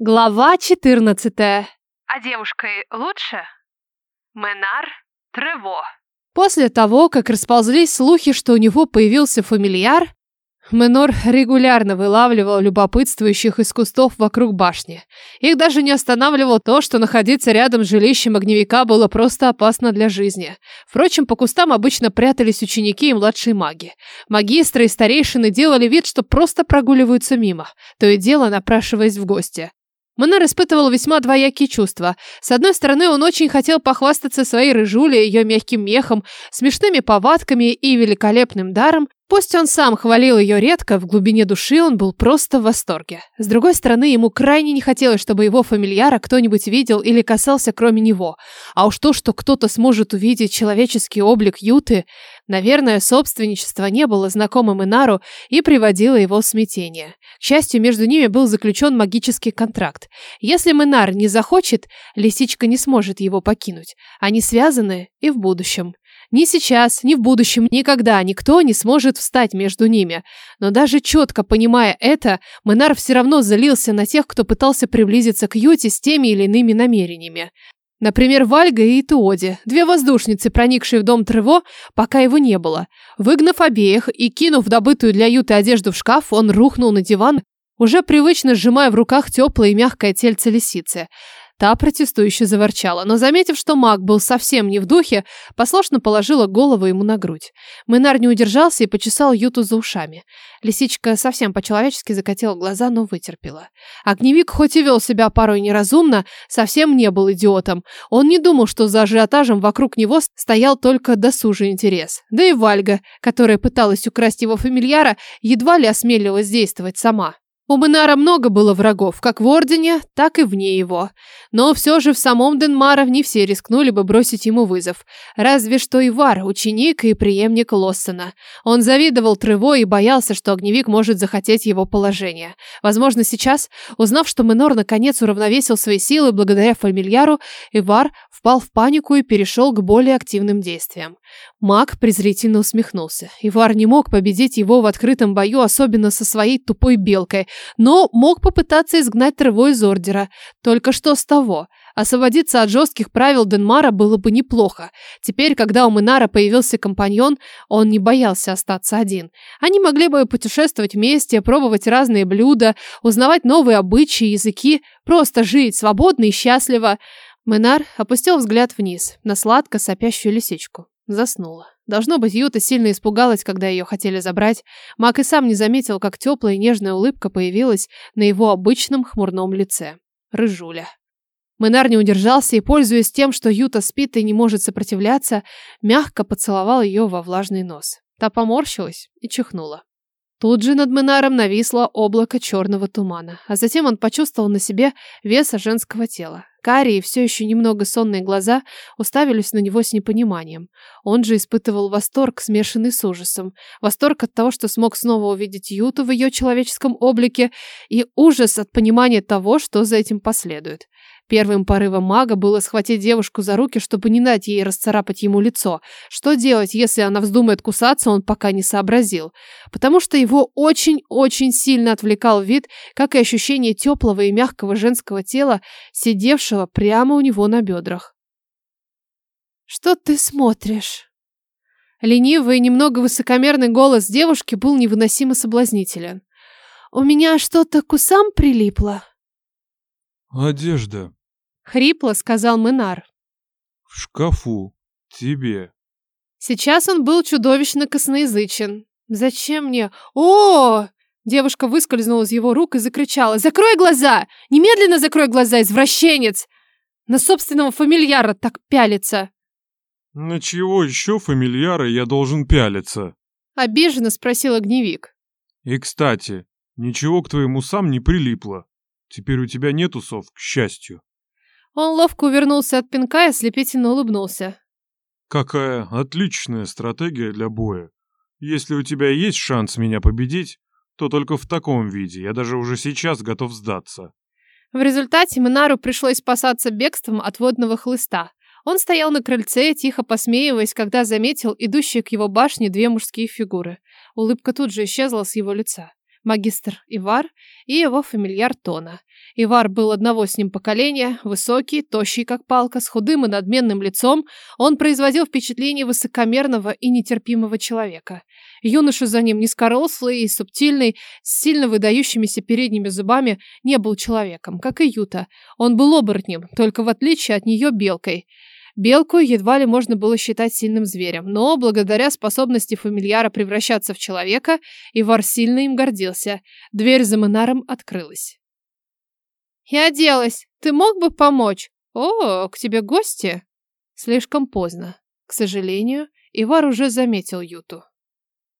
Глава 14. А девушкой лучше? Менар Трево. После того, как расползлись слухи, что у него появился фамильяр, Менор регулярно вылавливал любопытствующих из кустов вокруг башни. Их даже не останавливало то, что находиться рядом с жилищем огневика было просто опасно для жизни. Впрочем, по кустам обычно прятались ученики и младшие маги. Магистры и старейшины делали вид, что просто прогуливаются мимо, то и дело напрашиваясь в гости. Монар испытывал весьма двоякие чувства. С одной стороны, он очень хотел похвастаться своей рыжулей, ее мягким мехом, смешными повадками и великолепным даром, Пусть он сам хвалил ее редко, в глубине души он был просто в восторге. С другой стороны, ему крайне не хотелось, чтобы его фамильяра кто-нибудь видел или касался кроме него. А уж то, что кто-то сможет увидеть человеческий облик Юты, наверное, собственничество не было знакомым Инару и приводило его в смятение. К счастью, между ними был заключен магический контракт. Если Минар не захочет, лисичка не сможет его покинуть. Они связаны и в будущем. Ни сейчас, ни в будущем, никогда никто не сможет встать между ними. Но даже четко понимая это, Менар все равно залился на тех, кто пытался приблизиться к Юте с теми или иными намерениями. Например, Вальга и Туоди, две воздушницы, проникшие в дом Трево, пока его не было. Выгнав обеих и кинув добытую для Юты одежду в шкаф, он рухнул на диван, уже привычно сжимая в руках теплое и мягкое тельце лисицы. Та протестующе заворчала, но, заметив, что маг был совсем не в духе, послушно положила голову ему на грудь. Мэнар не удержался и почесал Юту за ушами. Лисичка совсем по-человечески закатила глаза, но вытерпела. Огневик, хоть и вел себя порой неразумно, совсем не был идиотом. Он не думал, что за ажиотажем вокруг него стоял только досужий интерес. Да и Вальга, которая пыталась украсть его фамильяра, едва ли осмелилась действовать сама. У Минара много было врагов, как в Ордене, так и вне его. Но все же в самом Денмара не все рискнули бы бросить ему вызов. Разве что Ивар, ученик и преемник Лоссона. Он завидовал Трево и боялся, что огневик может захотеть его положение. Возможно, сейчас, узнав, что Минор наконец уравновесил свои силы благодаря фамильяру, Ивар впал в панику и перешел к более активным действиям. Маг презрительно усмехнулся. Ивар не мог победить его в открытом бою, особенно со своей тупой белкой, но мог попытаться изгнать Трево из Ордера. Только что с того? Освободиться от жестких правил Денмара было бы неплохо. Теперь, когда у Минара появился компаньон, он не боялся остаться один. Они могли бы путешествовать вместе, пробовать разные блюда, узнавать новые обычаи, языки, просто жить свободно и счастливо. Минар опустил взгляд вниз, на сладко сопящую лисичку. Заснула. Должно быть, Юта сильно испугалась, когда ее хотели забрать. Мак и сам не заметил, как теплая и нежная улыбка появилась на его обычном хмурном лице. Рыжуля. Мэнар не удержался и, пользуясь тем, что Юта спит и не может сопротивляться, мягко поцеловал ее во влажный нос. Та поморщилась и чихнула. Тут же над Менаром нависло облако черного тумана, а затем он почувствовал на себе веса женского тела. Карие, все еще немного сонные глаза, уставились на него с непониманием. Он же испытывал восторг, смешанный с ужасом. Восторг от того, что смог снова увидеть Юту в ее человеческом облике, и ужас от понимания того, что за этим последует. Первым порывом мага было схватить девушку за руки, чтобы не дать ей расцарапать ему лицо. Что делать, если она вздумает кусаться, он пока не сообразил. Потому что его очень-очень сильно отвлекал вид, как и ощущение теплого и мягкого женского тела, сидевшего прямо у него на бедрах. «Что ты смотришь?» Ленивый и немного высокомерный голос девушки был невыносимо соблазнителен. «У меня что-то к усам прилипло?» «Одежда», Хрипло сказал Минар. В шкафу. Тебе. Сейчас он был чудовищно косноязычен. Зачем мне? О! Девушка выскользнула из его рук и закричала. «Закрой глаза! Немедленно закрой глаза, извращенец! На собственного фамильяра так пялится!» «На чего еще фамильяра я должен пялиться?» Обиженно спросил огневик. «И, кстати, ничего к твоему сам не прилипло. Теперь у тебя нет усов, к счастью». Он ловко увернулся от пинка и ослепительно улыбнулся. «Какая отличная стратегия для боя. Если у тебя есть шанс меня победить, то только в таком виде. Я даже уже сейчас готов сдаться». В результате Минару пришлось спасаться бегством от водного хлыста. Он стоял на крыльце, тихо посмеиваясь, когда заметил идущие к его башне две мужские фигуры. Улыбка тут же исчезла с его лица. Магистр Ивар и его фамильяр Тона. Ивар был одного с ним поколения, высокий, тощий как палка, с худым и надменным лицом. Он производил впечатление высокомерного и нетерпимого человека. Юноша за ним низкорослый и субтильный, с сильно выдающимися передними зубами, не был человеком, как и Юта. Он был оборотнем, только в отличие от нее белкой. Белку едва ли можно было считать сильным зверем, но благодаря способности фамильяра превращаться в человека, Ивар сильно им гордился. Дверь за Монаром открылась. «Я оделась. Ты мог бы помочь? О, к тебе гости?» Слишком поздно. К сожалению, Ивар уже заметил Юту.